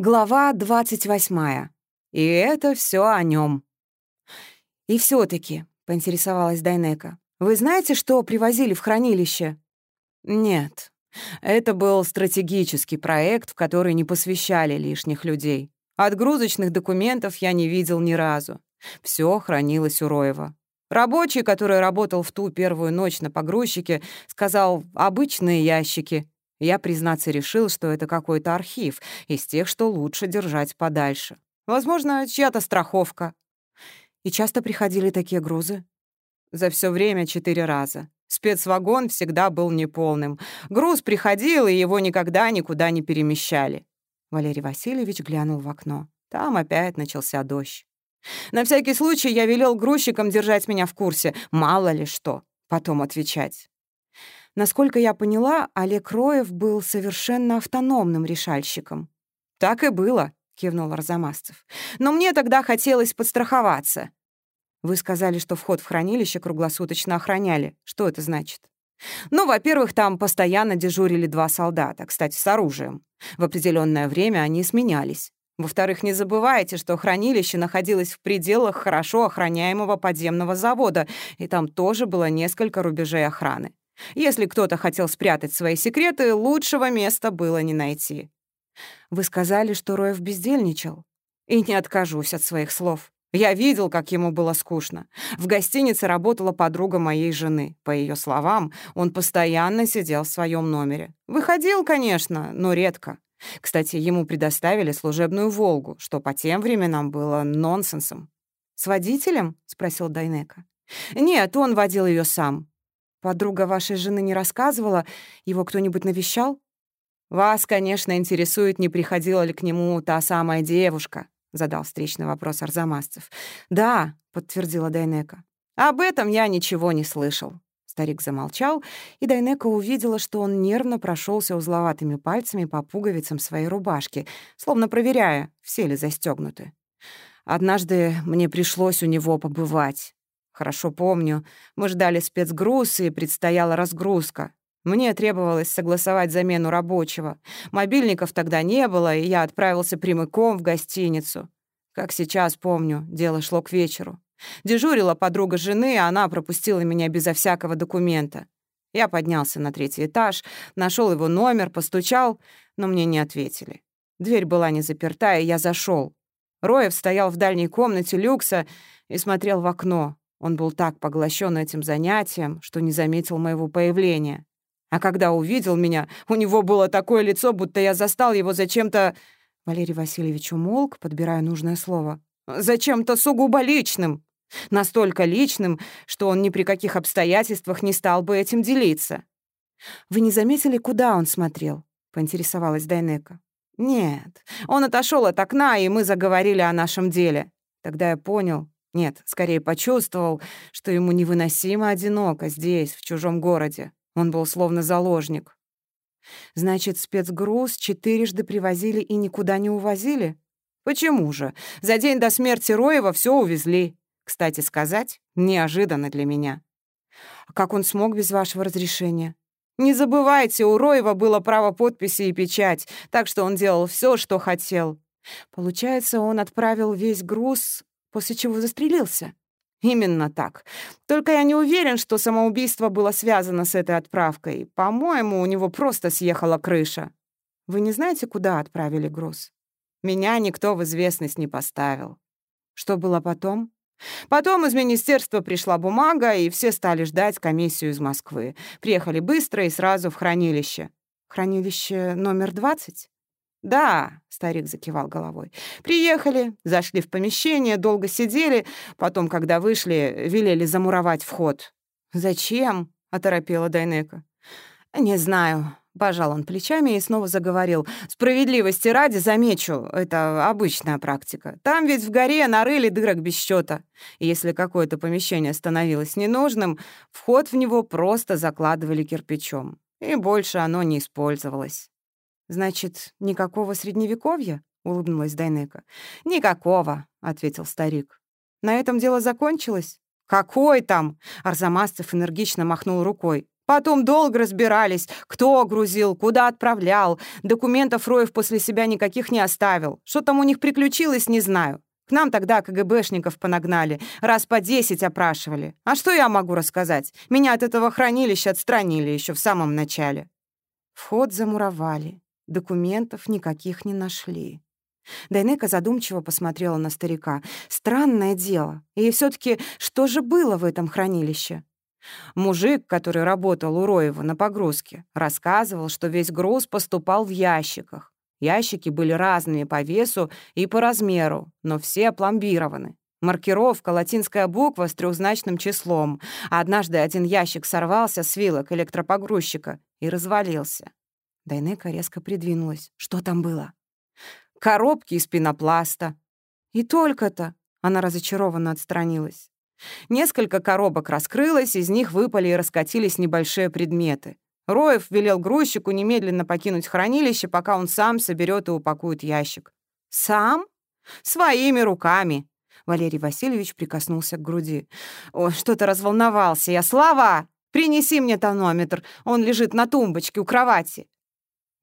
Глава 28. И это все о нем. И все таки поинтересовалась Дайнека, «вы знаете, что привозили в хранилище?» «Нет. Это был стратегический проект, в который не посвящали лишних людей. Отгрузочных документов я не видел ни разу. Все хранилось у Роева. Рабочий, который работал в ту первую ночь на погрузчике, сказал «обычные ящики», я, признаться, решил, что это какой-то архив из тех, что лучше держать подальше. Возможно, чья-то страховка. И часто приходили такие грузы? За все время четыре раза. Спецвагон всегда был неполным. Груз приходил, и его никогда никуда не перемещали. Валерий Васильевич глянул в окно. Там опять начался дождь. На всякий случай я велел грузчикам держать меня в курсе, мало ли что, потом отвечать. Насколько я поняла, Олег Роев был совершенно автономным решальщиком. «Так и было», — кивнул Арзамасцев. «Но мне тогда хотелось подстраховаться». «Вы сказали, что вход в хранилище круглосуточно охраняли. Что это значит?» «Ну, во-первых, там постоянно дежурили два солдата, кстати, с оружием. В определенное время они сменялись. Во-вторых, не забывайте, что хранилище находилось в пределах хорошо охраняемого подземного завода, и там тоже было несколько рубежей охраны. Если кто-то хотел спрятать свои секреты, лучшего места было не найти. Вы сказали, что Роев бездельничал. И не откажусь от своих слов. Я видел, как ему было скучно. В гостинице работала подруга моей жены. По ее словам, он постоянно сидел в своем номере. Выходил, конечно, но редко. Кстати, ему предоставили служебную «Волгу», что по тем временам было нонсенсом. «С водителем?» — спросил Дайнека. «Нет, он водил ее сам. Подруга вашей жены не рассказывала? Его кто-нибудь навещал? Вас, конечно, интересует, не приходила ли к нему та самая девушка, задал встречный вопрос Арзамасцев. Да, подтвердила Дайнека. Об этом я ничего не слышал. Старик замолчал, и Дайнека увидела, что он нервно прошелся узловатыми пальцами по пуговицам своей рубашки, словно проверяя, все ли застегнуты. Однажды мне пришлось у него побывать. Хорошо помню, мы ждали спецгруз, и предстояла разгрузка. Мне требовалось согласовать замену рабочего. Мобильников тогда не было, и я отправился прямиком в гостиницу. Как сейчас помню, дело шло к вечеру. Дежурила подруга жены, а она пропустила меня безо всякого документа. Я поднялся на третий этаж, нашел его номер, постучал, но мне не ответили. Дверь была не заперта, и я зашел. Роев стоял в дальней комнате люкса и смотрел в окно. Он был так поглощен этим занятием, что не заметил моего появления. А когда увидел меня, у него было такое лицо, будто я застал его за чем-то... Валерий Васильевич умолк, подбирая нужное слово. «Зачем-то сугубо личным. Настолько личным, что он ни при каких обстоятельствах не стал бы этим делиться». «Вы не заметили, куда он смотрел?» — поинтересовалась Дайнека. «Нет, он отошел от окна, и мы заговорили о нашем деле. Тогда я понял, нет, скорее почувствовал, что ему невыносимо одиноко здесь, в чужом городе. Он был словно заложник. Значит, спецгруз четырежды привозили и никуда не увозили? Почему же? За день до смерти Роева все увезли. Кстати сказать, неожиданно для меня. А как он смог без вашего разрешения? Не забывайте, у Роева было право подписи и печать, так что он делал все, что хотел. Получается, он отправил весь груз после чего застрелился. Именно так. Только я не уверен, что самоубийство было связано с этой отправкой. По-моему, у него просто съехала крыша. Вы не знаете, куда отправили груз? Меня никто в известность не поставил. Что было потом? Потом из министерства пришла бумага, и все стали ждать комиссию из Москвы. Приехали быстро и сразу в хранилище. Хранилище номер 20? «Да», — старик закивал головой. «Приехали, зашли в помещение, долго сидели, потом, когда вышли, велели замуровать вход». «Зачем?» — оторопела Дайнека. «Не знаю», — пожал он плечами и снова заговорил. «Справедливости ради замечу, это обычная практика. Там ведь в горе нарыли дырок без счета. Если какое-то помещение становилось ненужным, вход в него просто закладывали кирпичом, и больше оно не использовалось». «Значит, никакого средневековья?» — улыбнулась Дайнека. «Никакого», — ответил старик. «На этом дело закончилось?» «Какой там?» — Арзамасцев энергично махнул рукой. Потом долго разбирались, кто грузил, куда отправлял. Документов Роев после себя никаких не оставил. Что там у них приключилось, не знаю. К нам тогда КГБшников понагнали, раз по десять опрашивали. А что я могу рассказать? Меня от этого хранилища отстранили еще в самом начале. Вход замуровали, документов никаких не нашли. Дайнека задумчиво посмотрела на старика. Странное дело. И все таки что же было в этом хранилище? Мужик, который работал у Роева на погрузке, рассказывал, что весь груз поступал в ящиках. Ящики были разными по весу и по размеру, но все опломбированы. Маркировка — латинская буква с трехзначным числом. однажды один ящик сорвался с вилок электропогрузчика и развалился. Дайнека резко придвинулась. Что там было? Коробки из пенопласта. И только-то она разочарованно отстранилась. Несколько коробок раскрылось, из них выпали и раскатились небольшие предметы. Роев велел грузчику немедленно покинуть хранилище, пока он сам соберет и упакует ящик. «Сам? Своими руками!» Валерий Васильевич прикоснулся к груди. «О, что-то разволновался я. Слава! Принеси мне тонометр. Он лежит на тумбочке у кровати».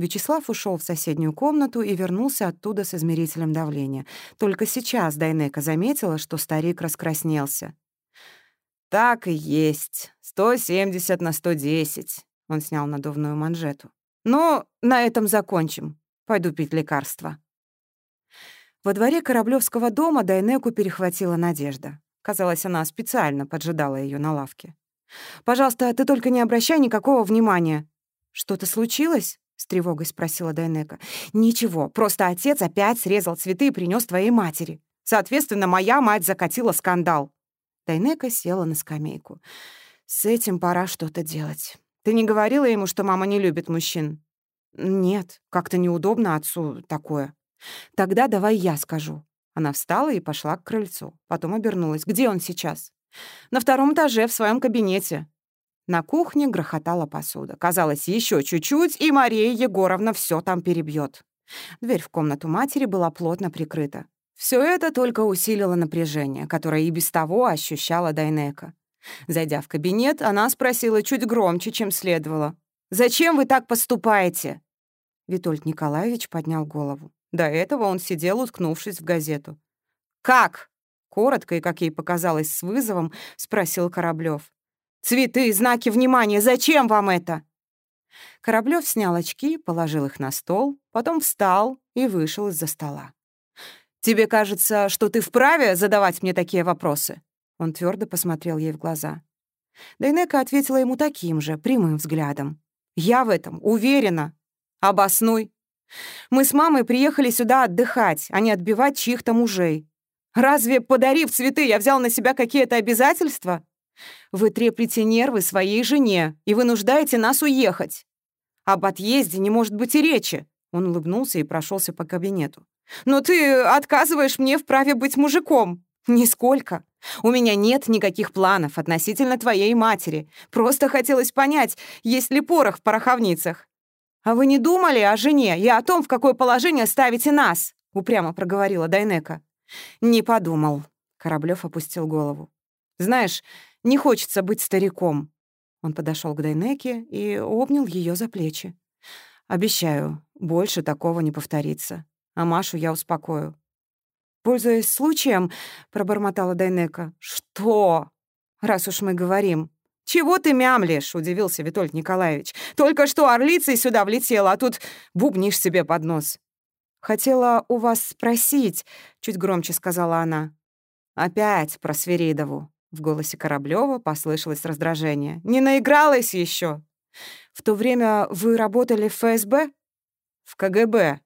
Вячеслав ушел в соседнюю комнату и вернулся оттуда с измерителем давления. Только сейчас Дайнека заметила, что старик раскраснелся. «Так и есть. 170 на 110. Он снял надувную манжету. «Ну, на этом закончим. Пойду пить лекарства». Во дворе Кораблёвского дома Дайнеку перехватила Надежда. Казалось, она специально поджидала ее на лавке. «Пожалуйста, ты только не обращай никакого внимания». «Что-то случилось?» — тревогой спросила Дайнека. «Ничего, просто отец опять срезал цветы и принес твоей матери. Соответственно, моя мать закатила скандал». Дайнека села на скамейку. «С этим пора что-то делать. Ты не говорила ему, что мама не любит мужчин? Нет, как-то неудобно отцу такое. Тогда давай я скажу. Она встала и пошла к крыльцу. Потом обернулась. Где он сейчас? На втором этаже, в своем кабинете. На кухне грохотала посуда. Казалось, еще чуть-чуть, и Мария Егоровна все там перебьет. Дверь в комнату матери была плотно прикрыта. Все это только усилило напряжение, которое и без того ощущала Дайнека. Зайдя в кабинет, она спросила чуть громче, чем следовало. «Зачем вы так поступаете?» Витольд Николаевич поднял голову. До этого он сидел, уткнувшись в газету. «Как?» — коротко и, как ей показалось, с вызовом спросил Кораблёв. «Цветы, знаки внимания, зачем вам это?» Кораблёв снял очки, положил их на стол, потом встал и вышел из-за стола. «Тебе кажется, что ты вправе задавать мне такие вопросы?» Он твердо посмотрел ей в глаза. Дайнека ответила ему таким же, прямым взглядом. «Я в этом уверена. Обоснуй. Мы с мамой приехали сюда отдыхать, а не отбивать чьих-то мужей. Разве, подарив цветы, я взял на себя какие-то обязательства? Вы треплете нервы своей жене и вынуждаете нас уехать. Об отъезде не может быть и речи». Он улыбнулся и прошелся по кабинету. «Но ты отказываешь мне в праве быть мужиком. Нисколько. У меня нет никаких планов относительно твоей матери. Просто хотелось понять, есть ли порох в пороховницах. А вы не думали о жене и о том, в какое положение ставите нас? Упрямо проговорила Дайнека. Не подумал. Кораблёв опустил голову. Знаешь, не хочется быть стариком. Он подошел к Дайнеке и обнял ее за плечи. Обещаю, больше такого не повторится. А Машу я успокою. «Пользуясь случаем», — пробормотала Дайнека. «Что? Раз уж мы говорим». «Чего ты мямлишь?» — удивился Витольд Николаевич. «Только что орлицей сюда влетела, а тут бубнишь себе под нос». «Хотела у вас спросить», — чуть громче сказала она. «Опять про Свиридову». В голосе Кораблёва послышалось раздражение. «Не наигралась еще. В то время вы работали в ФСБ?» «В КГБ»,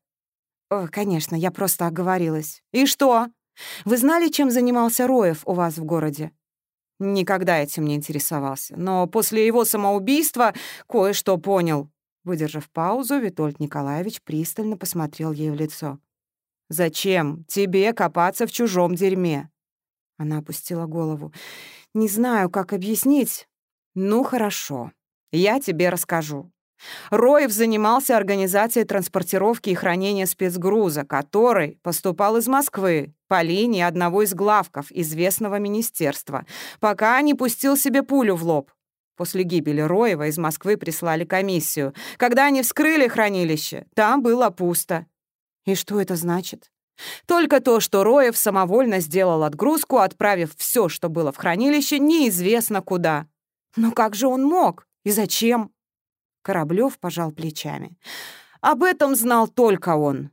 «О, конечно, я просто оговорилась. И что? Вы знали, чем занимался Роев у вас в городе?» Никогда этим не интересовался, но после его самоубийства кое-что понял. Выдержав паузу, Витольд Николаевич пристально посмотрел ей в лицо. «Зачем тебе копаться в чужом дерьме?» Она опустила голову. «Не знаю, как объяснить. Ну, хорошо. Я тебе расскажу. Роев занимался организацией транспортировки и хранения спецгруза, который поступал из Москвы по линии одного из главков известного министерства, пока не пустил себе пулю в лоб. После гибели Роева из Москвы прислали комиссию. Когда они вскрыли хранилище, там было пусто. И что это значит? Только то, что Роев самовольно сделал отгрузку, отправив все, что было в хранилище, неизвестно куда. Но как же он мог? И зачем? Кораблев пожал плечами. Об этом знал только он.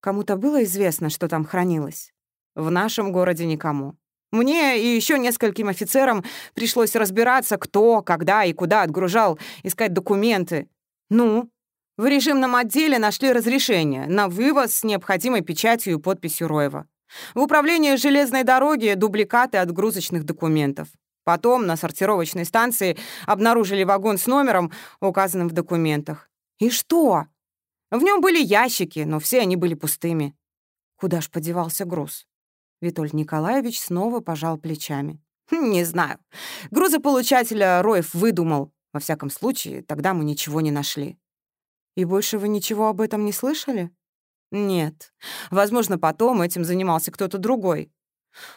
Кому-то было известно, что там хранилось? В нашем городе никому. Мне и еще нескольким офицерам пришлось разбираться, кто, когда и куда отгружал, искать документы. Ну, в режимном отделе нашли разрешение на вывоз с необходимой печатью и подписью Роева. В управлении железной дороги дубликаты отгрузочных документов. Потом на сортировочной станции обнаружили вагон с номером, указанным в документах. И что? В нем были ящики, но все они были пустыми. Куда ж подевался груз? Витольд Николаевич снова пожал плечами. «Не знаю. Грузополучателя Роев выдумал. Во всяком случае, тогда мы ничего не нашли». «И больше вы ничего об этом не слышали?» «Нет. Возможно, потом этим занимался кто-то другой».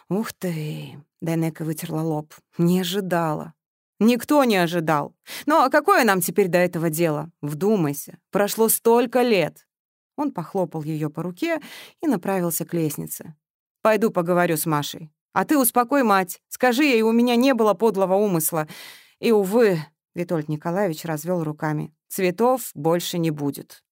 «Ух ты!» — Дайнека вытерла лоб. «Не ожидала». «Никто не ожидал. Ну, а какое нам теперь до этого дело? Вдумайся. Прошло столько лет». Он похлопал ее по руке и направился к лестнице. «Пойду поговорю с Машей. А ты успокой мать. Скажи ей, у меня не было подлого умысла. И, увы, Витольд Николаевич развел руками. «Цветов больше не будет».